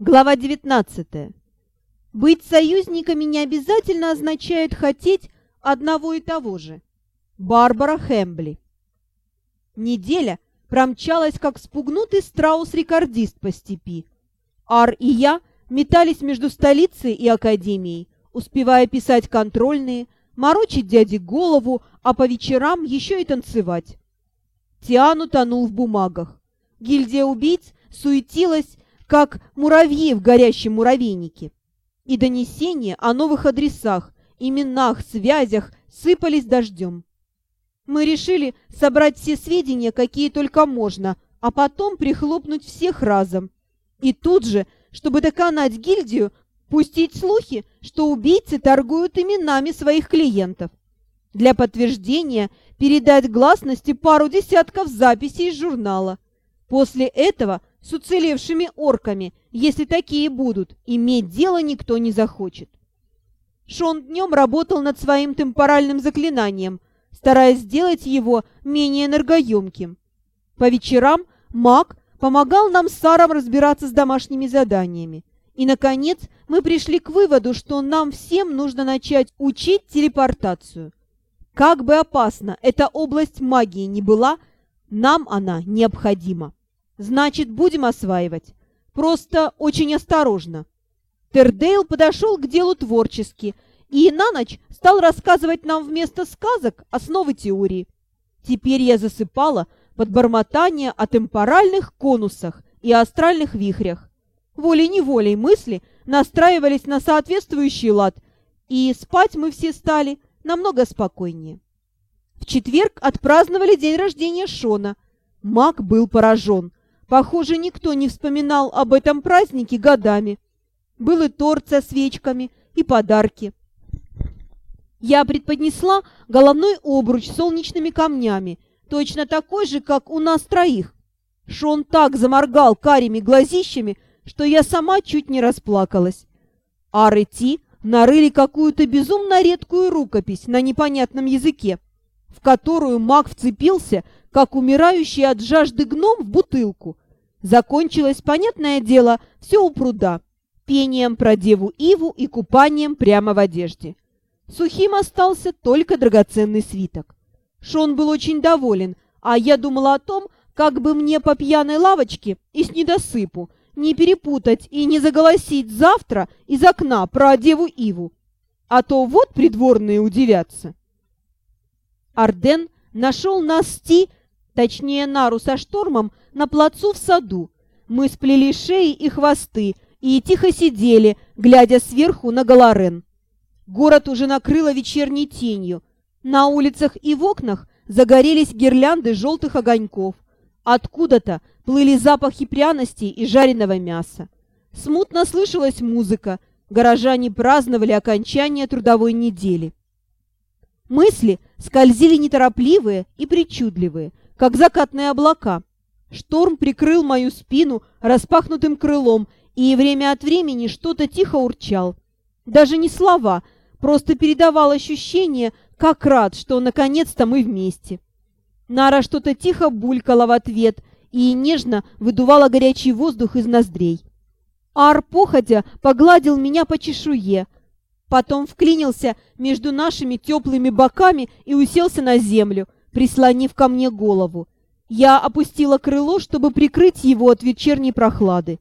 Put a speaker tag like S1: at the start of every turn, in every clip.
S1: Глава 19. Быть союзниками не обязательно означает хотеть одного и того же. Барбара Хэмбли. Неделя промчалась, как спугнутый страус-рекордист по степи. Ар и я метались между столицей и академией, успевая писать контрольные, морочить дяде голову, а по вечерам еще и танцевать. Тиану тонул в бумагах. Гильдия убийц суетилась, как муравьи в горящем муравейнике. И донесения о новых адресах, именах, связях сыпались дождем. Мы решили собрать все сведения, какие только можно, а потом прихлопнуть всех разом. И тут же, чтобы доконать гильдию, пустить слухи, что убийцы торгуют именами своих клиентов. Для подтверждения передать гласности пару десятков записей из журнала. После этого с уцелевшими орками, если такие будут, иметь дело никто не захочет. Шон днем работал над своим темпоральным заклинанием, стараясь сделать его менее энергоемким. По вечерам маг помогал нам с Саром разбираться с домашними заданиями. И, наконец, мы пришли к выводу, что нам всем нужно начать учить телепортацию. Как бы опасна эта область магии не была, нам она необходима. Значит, будем осваивать. Просто очень осторожно. Тердейл подошел к делу творчески и на ночь стал рассказывать нам вместо сказок основы теории. Теперь я засыпала под бормотание о темпоральных конусах и астральных вихрях. Волей-неволей мысли настраивались на соответствующий лад, и спать мы все стали намного спокойнее. В четверг отпраздновали день рождения Шона. Мак был поражен – Похоже, никто не вспоминал об этом празднике годами. Был и торт со свечками, и подарки. Я предподнесла головной обруч с солнечными камнями, точно такой же, как у нас троих. Шон так заморгал карими глазищами, что я сама чуть не расплакалась. Ар и Ти нарыли какую-то безумно редкую рукопись на непонятном языке, в которую маг вцепился как умирающий от жажды гном в бутылку. Закончилось, понятное дело, все у пруда, пением про деву Иву и купанием прямо в одежде. Сухим остался только драгоценный свиток. Шон был очень доволен, а я думала о том, как бы мне по пьяной лавочке и с недосыпу не перепутать и не заголосить завтра из окна про деву Иву. А то вот придворные удивятся. Арден нашел нас Ти точнее Нару со штормом, на плацу в саду. Мы сплели шеи и хвосты и тихо сидели, глядя сверху на Галарен. Город уже накрыло вечерней тенью. На улицах и в окнах загорелись гирлянды желтых огоньков. Откуда-то плыли запахи пряностей и жареного мяса. Смутно слышалась музыка. Горожане праздновали окончание трудовой недели. Мысли скользили неторопливые и причудливые, как закатные облака. Шторм прикрыл мою спину распахнутым крылом, и время от времени что-то тихо урчал. Даже не слова, просто передавал ощущение, как рад, что наконец-то мы вместе. Нара что-то тихо булькала в ответ и нежно выдувала горячий воздух из ноздрей. Ар, походя, погладил меня по чешуе, потом вклинился между нашими теплыми боками и уселся на землю — прислонив ко мне голову. Я опустила крыло, чтобы прикрыть его от вечерней прохлады.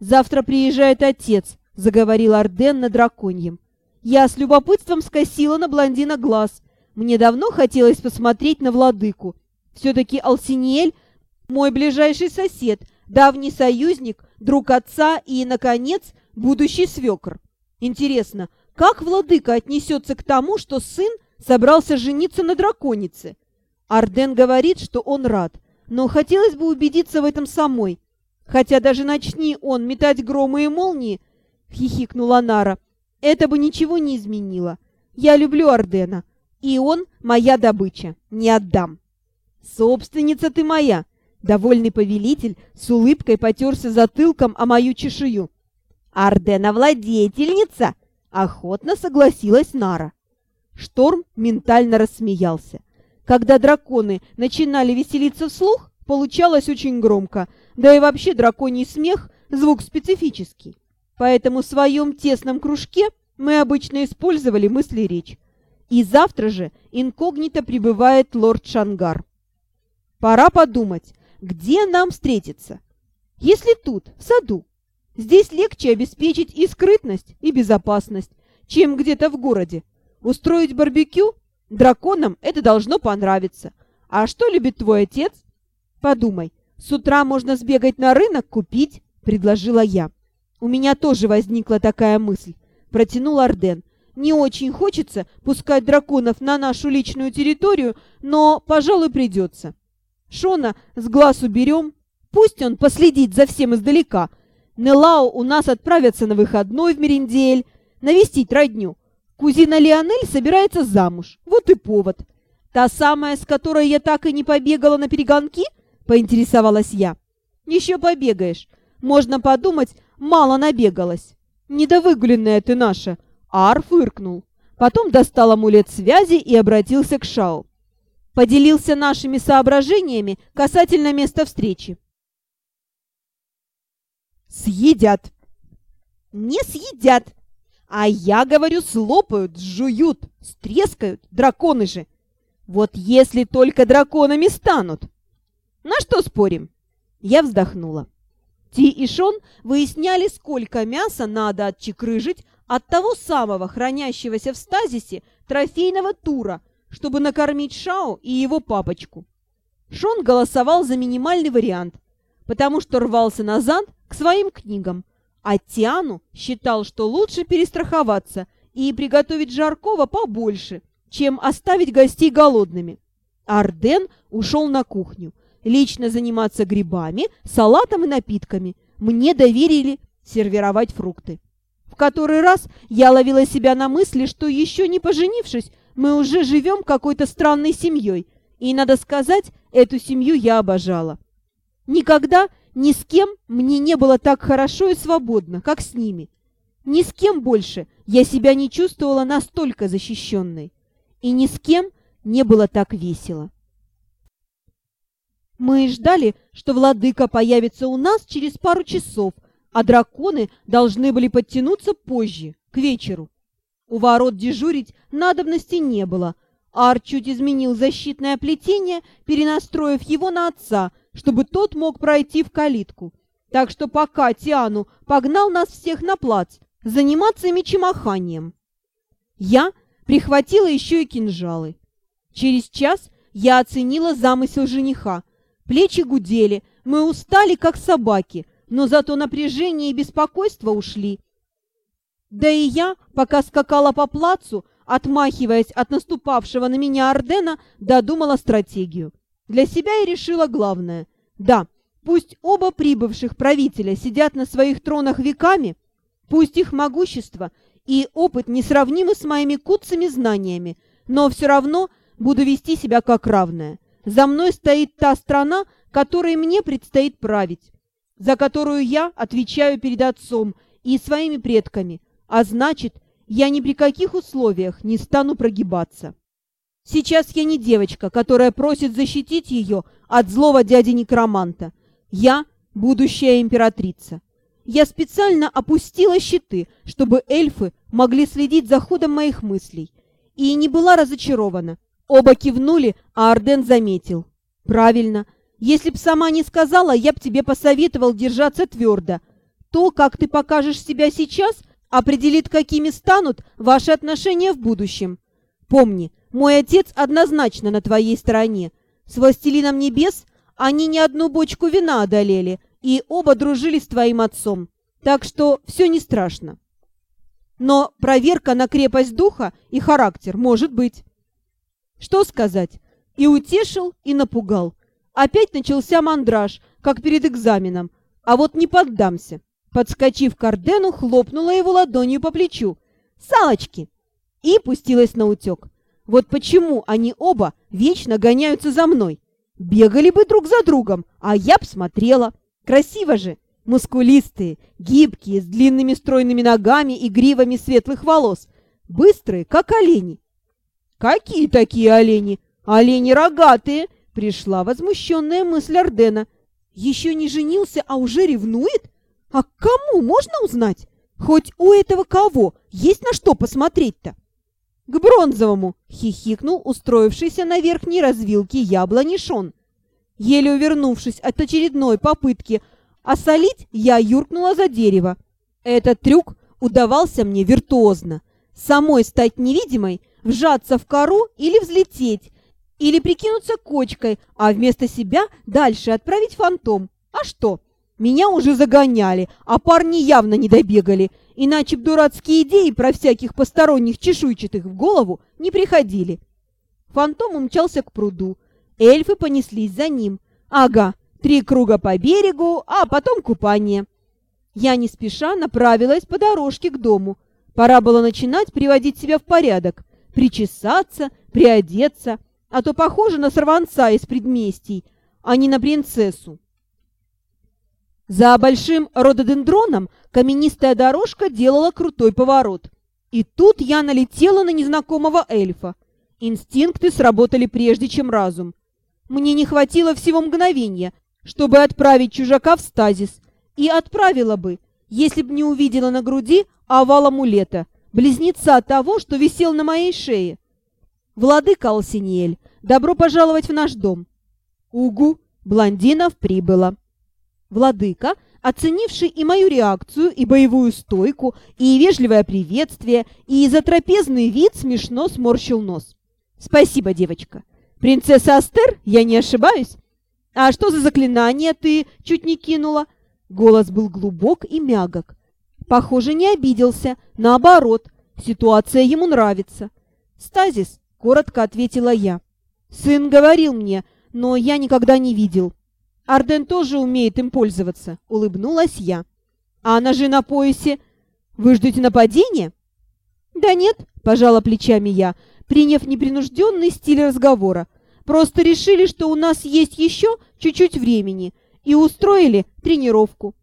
S1: «Завтра приезжает отец», — заговорил Арден на драконьем. Я с любопытством скосила на блондина глаз. Мне давно хотелось посмотреть на владыку. Все-таки Алсиниэль — мой ближайший сосед, давний союзник, друг отца и, наконец, будущий свекр. Интересно, как владыка отнесется к тому, что сын собрался жениться на драконице? Арден говорит, что он рад, но хотелось бы убедиться в этом самой. Хотя даже начни он метать громы и молнии, хихикнула Нара, это бы ничего не изменило. Я люблю Ардена, и он моя добыча, не отдам. Собственница ты моя, довольный повелитель с улыбкой потерся затылком о мою чешую. Ардена владетельница, охотно согласилась Нара. Шторм ментально рассмеялся. Когда драконы начинали веселиться вслух, получалось очень громко, да и вообще драконий смех звук специфический. Поэтому в своем тесном кружке мы обычно использовали мысли-речь. И завтра же инкогнито прибывает лорд Шангар. Пора подумать, где нам встретиться. Если тут, в саду. Здесь легче обеспечить и скрытность, и безопасность, чем где-то в городе. Устроить барбекю? Драконам это должно понравиться. А что любит твой отец? Подумай, с утра можно сбегать на рынок, купить, предложила я. У меня тоже возникла такая мысль. Протянул Арден. Не очень хочется пускать драконов на нашу личную территорию, но, пожалуй, придется. Шона с глаз уберем. Пусть он последит за всем издалека. Нелао у нас отправятся на выходной в Мериндель, навестить родню. Кузина Леонель собирается замуж. Вот и повод. Та самая, с которой я так и не побегала на перегонки —— поинтересовалась я. «Еще побегаешь. Можно подумать, мало набегалась. Недовыгуленная ты наша!» Ар фыркнул. Потом достал амулет связи и обратился к Шау. Поделился нашими соображениями касательно места встречи. «Съедят!» «Не съедят!» А я говорю, слопают, сжуют, стрескают, драконы же. Вот если только драконами станут. На что спорим?» Я вздохнула. Ти и Шон выясняли, сколько мяса надо отчекрыжить от того самого хранящегося в стазисе трофейного тура, чтобы накормить Шао и его папочку. Шон голосовал за минимальный вариант, потому что рвался назад к своим книгам, а Тиану считал, что лучше перестраховаться и приготовить жаркого побольше, чем оставить гостей голодными. Арден ушел на кухню, лично заниматься грибами, салатом и напитками. Мне доверили сервировать фрукты. В который раз я ловила себя на мысли, что еще не поженившись, мы уже живем какой-то странной семьей. И, надо сказать, эту семью я обожала. Никогда ни с кем мне не было так хорошо и свободно, как с ними. Ни с кем больше я себя не чувствовала настолько защищенной. И ни с кем не было так весело. Мы ждали, что владыка появится у нас через пару часов, а драконы должны были подтянуться позже, к вечеру. У ворот дежурить надобности не было. Ар чуть изменил защитное плетение, перенастроив его на отца, чтобы тот мог пройти в калитку. Так что пока Тиану погнал нас всех на плац, заниматься мечемаханием. Я прихватила еще и кинжалы. Через час я оценила замысел жениха — Плечи гудели, мы устали, как собаки, но зато напряжение и беспокойство ушли. Да и я, пока скакала по плацу, отмахиваясь от наступавшего на меня Ордена, додумала стратегию. Для себя я решила главное. Да, пусть оба прибывших правителя сидят на своих тронах веками, пусть их могущество и опыт несравнимы с моими куцами знаниями, но все равно буду вести себя как равная. За мной стоит та страна, которой мне предстоит править, за которую я отвечаю перед отцом и своими предками, а значит, я ни при каких условиях не стану прогибаться. Сейчас я не девочка, которая просит защитить ее от злого дяди-некроманта. Я будущая императрица. Я специально опустила щиты, чтобы эльфы могли следить за ходом моих мыслей, и не была разочарована, Оба кивнули, а Арден заметил. «Правильно. Если б сама не сказала, я б тебе посоветовал держаться твердо. То, как ты покажешь себя сейчас, определит, какими станут ваши отношения в будущем. Помни, мой отец однозначно на твоей стороне. С властелином небес они не одну бочку вина одолели, и оба дружили с твоим отцом. Так что все не страшно. Но проверка на крепость духа и характер может быть. Что сказать? И утешил, и напугал. Опять начался мандраж, как перед экзаменом. А вот не поддамся. Подскочив к Ордену, хлопнула его ладонью по плечу. «Салочки!» И пустилась на утек. Вот почему они оба вечно гоняются за мной. Бегали бы друг за другом, а я б смотрела. Красиво же! Мускулистые, гибкие, с длинными стройными ногами и гривами светлых волос. Быстрые, как олени. «Какие такие олени? Олени рогатые!» Пришла возмущенная мысль Ордена. «Еще не женился, а уже ревнует? А кому можно узнать? Хоть у этого кого есть на что посмотреть-то? К бронзовому, хихикнул устроившийся на верхней развилке яблони Шон. Еле увернувшись от очередной попытки осолить, я юркнула за дерево. Этот трюк удавался мне виртуозно. Самой стать невидимой, вжаться в кору или взлететь, или прикинуться кочкой, а вместо себя дальше отправить фантом. А что? Меня уже загоняли, а парни явно не добегали, иначе б дурацкие идеи про всяких посторонних чешуйчатых в голову не приходили. Фантом умчался к пруду. Эльфы понеслись за ним. Ага, три круга по берегу, а потом купание. Я не спеша направилась по дорожке к дому. Пора было начинать приводить себя в порядок, причесаться, приодеться, а то похоже на сорванца из предместий, а не на принцессу. За большим рододендроном каменистая дорожка делала крутой поворот. И тут я налетела на незнакомого эльфа. Инстинкты сработали прежде, чем разум. Мне не хватило всего мгновения, чтобы отправить чужака в стазис. И отправила бы, если б не увидела на груди овал амулета, близнеца того, что висел на моей шее. «Владыка Алсиниэль, добро пожаловать в наш дом!» «Угу, блондинов прибыло!» Владыка, оценивший и мою реакцию, и боевую стойку, и вежливое приветствие, и затрапезный вид, смешно сморщил нос. «Спасибо, девочка. Принцесса Астер, я не ошибаюсь? А что за заклинание ты чуть не кинула?» Голос был глубок и мягок. Похоже, не обиделся. Наоборот, ситуация ему нравится. «Стазис», — коротко ответила я. «Сын говорил мне, но я никогда не видел». Арден тоже умеет им пользоваться», — улыбнулась я. «А ножи на поясе? Вы ждете нападения?» «Да нет», — пожала плечами я, приняв непринужденный стиль разговора. «Просто решили, что у нас есть еще чуть-чуть времени, и устроили тренировку.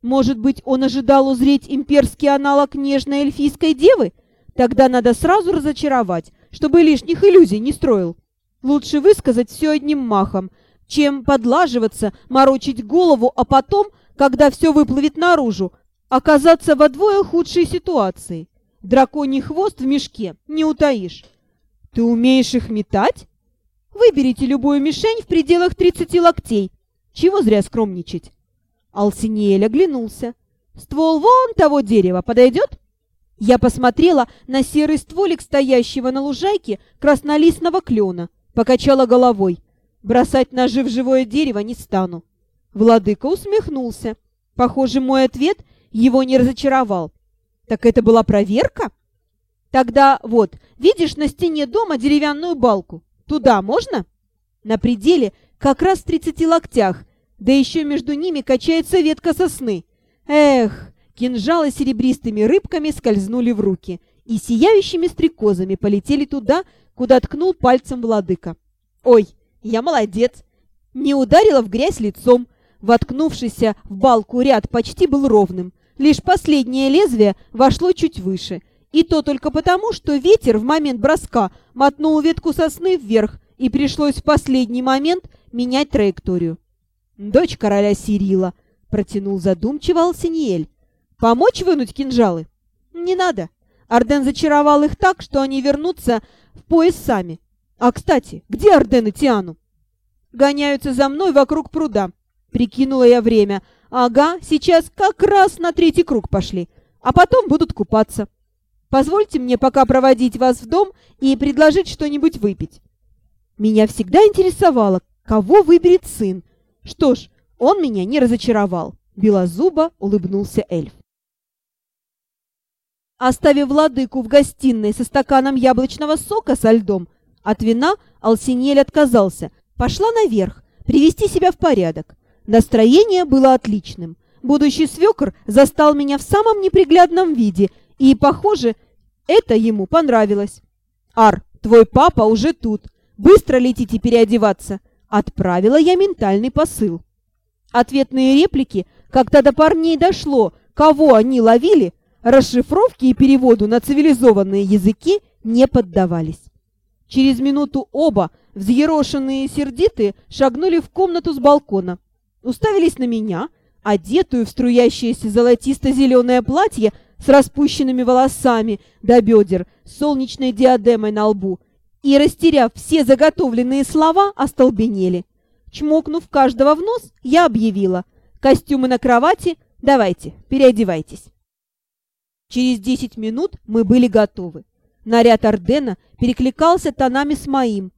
S1: Может быть, он ожидал узреть имперский аналог нежной эльфийской девы? Тогда надо сразу разочаровать, чтобы лишних иллюзий не строил. Лучше высказать все одним махом — чем подлаживаться, морочить голову, а потом, когда все выплывет наружу, оказаться во двое худшей ситуации. Драконий хвост в мешке не утаишь. Ты умеешь их метать? Выберите любую мишень в пределах 30 локтей. Чего зря скромничать? Алсиниэль оглянулся. Ствол вон того дерева подойдет? Я посмотрела на серый стволик стоящего на лужайке краснолистного клена, покачала головой. Бросать ножи в живое дерево не стану. Владыка усмехнулся. Похоже, мой ответ его не разочаровал. Так это была проверка? Тогда вот, видишь на стене дома деревянную балку? Туда можно? На пределе как раз в тридцати локтях, да еще между ними качается ветка сосны. Эх, кинжалы серебристыми рыбками скользнули в руки и сияющими стрекозами полетели туда, куда ткнул пальцем владыка. Ой, я молодец. Не ударила в грязь лицом. Воткнувшийся в балку ряд почти был ровным. Лишь последнее лезвие вошло чуть выше. И то только потому, что ветер в момент броска мотнул ветку сосны вверх, и пришлось в последний момент менять траекторию. «Дочь короля Сирила», — протянул задумчиво Алсиниэль. «Помочь вынуть кинжалы?» «Не надо. Арден зачаровал их так, что они вернутся в пояс сами. А, кстати, где Арден и Тиану? Гоняются за мной вокруг пруда. Прикинула я время. Ага, сейчас как раз на третий круг пошли. А потом будут купаться. Позвольте мне пока проводить вас в дом и предложить что-нибудь выпить. Меня всегда интересовало, кого выберет сын. Что ж, он меня не разочаровал. Белозубо улыбнулся эльф. Оставив владыку в гостиной со стаканом яблочного сока со льдом, от вина Алсинель отказался. Пошла наверх, привести себя в порядок. Настроение было отличным. Будущий свекр застал меня в самом неприглядном виде, и, похоже, это ему понравилось. «Ар, твой папа уже тут. Быстро летите переодеваться!» Отправила я ментальный посыл. Ответные реплики, когда до парней дошло, кого они ловили, расшифровке и переводу на цивилизованные языки не поддавались. Через минуту оба, взъерошенные и сердитые, шагнули в комнату с балкона. Уставились на меня, одетую в струящееся золотисто-зеленое платье с распущенными волосами до бедер, с солнечной диадемой на лбу, и, растеряв все заготовленные слова, остолбенели. Чмокнув каждого в нос, я объявила «Костюмы на кровати, давайте, переодевайтесь». Через десять минут мы были готовы. Наряд Ордена перекликался тонами с моим,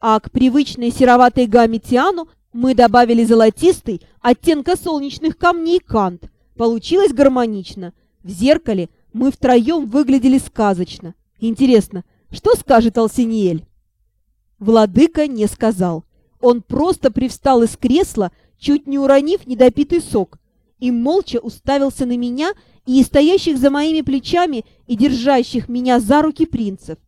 S1: а к привычной сероватой гамме Тиану мы добавили золотистый, оттенка солнечных камней кант. Получилось гармонично. В зеркале мы втроем выглядели сказочно. Интересно, что скажет Алсиниэль? Владыка не сказал. Он просто привстал из кресла, чуть не уронив недопитый сок, и молча уставился на меня и стоящих за моими плечами и держащих меня за руки принцев.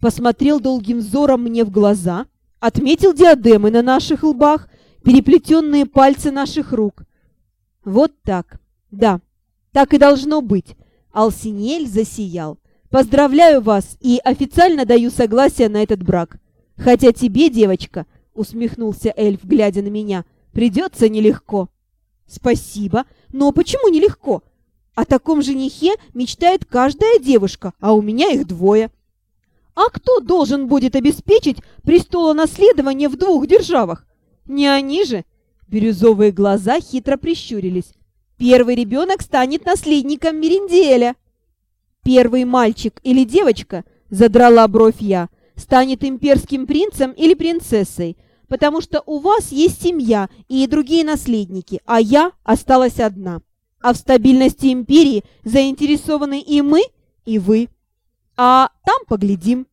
S1: Посмотрел долгим взором мне в глаза, отметил диадемы на наших лбах переплетенные пальцы наших рук. Вот так. Да, так и должно быть. Алсинель засиял. Поздравляю вас и официально даю согласие на этот брак. Хотя тебе, девочка, усмехнулся эльф, глядя на меня, придется нелегко. Спасибо, но почему нелегко? О таком женихе мечтает каждая девушка, а у меня их двое. А кто должен будет обеспечить престолонаследование в двух державах? Не они же? Бирюзовые глаза хитро прищурились. Первый ребенок станет наследником Меринделя. Первый мальчик или девочка, задрала бровь я, станет имперским принцем или принцессой, потому что у вас есть семья и другие наследники, а я осталась одна. А в стабильности империи заинтересованы и мы, и вы. А там поглядим.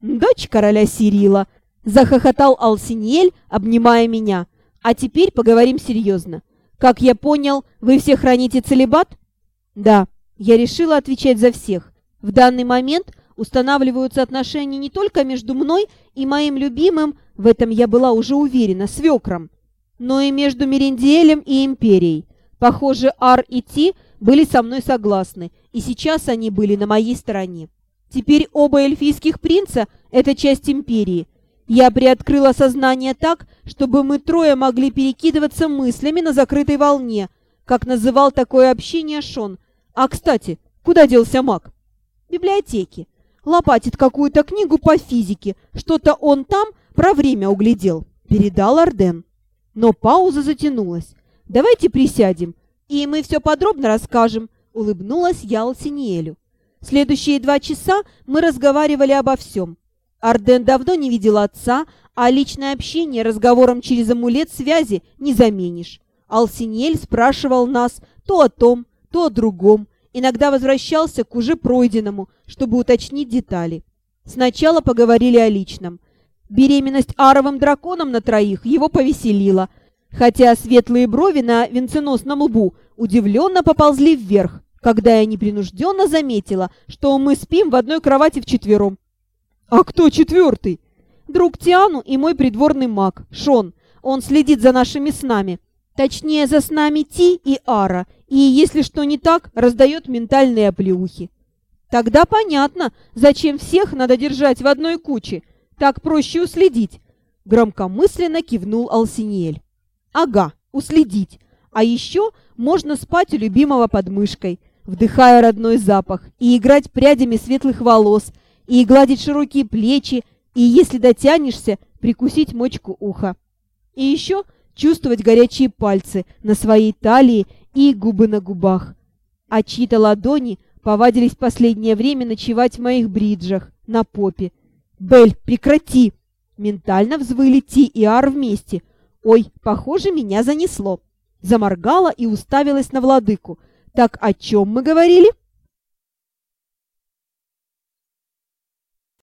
S1: Дочь короля Сирила, Захохотал Алсиньель, обнимая меня. А теперь поговорим серьезно. Как я понял, вы все храните целебат? Да, я решила отвечать за всех. В данный момент устанавливаются отношения не только между мной и моим любимым, в этом я была уже уверена, свекром, но и между Мерендиэлем и Империей. Похоже, Ар и Ти были со мной согласны, и сейчас они были на моей стороне. Теперь оба эльфийских принца — это часть Империи — я приоткрыла сознание так, чтобы мы трое могли перекидываться мыслями на закрытой волне, как называл такое общение Шон. А, кстати, куда делся маг? Библиотеке. Лопатит какую-то книгу по физике. Что-то он там про время углядел. Передал Арден. Но пауза затянулась. «Давайте присядем, и мы все подробно расскажем», — улыбнулась я Алсиниэлю. Следующие два часа мы разговаривали обо всем. Арден давно не видел отца, а личное общение разговором через амулет связи не заменишь. Алсинель спрашивал нас то о том, то о другом, иногда возвращался к уже пройденному, чтобы уточнить детали. Сначала поговорили о личном. Беременность аровым драконом на троих его повеселила, хотя светлые брови на венценосном лбу удивленно поползли вверх, когда я непринужденно заметила, что мы спим в одной кровати вчетвером. «А кто четвертый?» «Друг Тиану и мой придворный маг, Шон. Он следит за нашими снами. Точнее, за снами Ти и Ара, и, если что не так, раздает ментальные оплеухи». «Тогда понятно, зачем всех надо держать в одной куче. Так проще уследить», — громкомысленно кивнул Алсиниэль. «Ага, уследить. А еще можно спать у любимого под мышкой, вдыхая родной запах, и играть прядями светлых волос, и гладить широкие плечи, и, если дотянешься, прикусить мочку уха. И еще чувствовать горячие пальцы на своей талии и губы на губах. А чьи-то ладони повадились последнее время ночевать в моих бриджах на попе. «Бель, прекрати!» Ментально взвыли Ти и Ар вместе. «Ой, похоже, меня занесло!» Заморгала и уставилась на владыку. «Так о чем мы говорили?»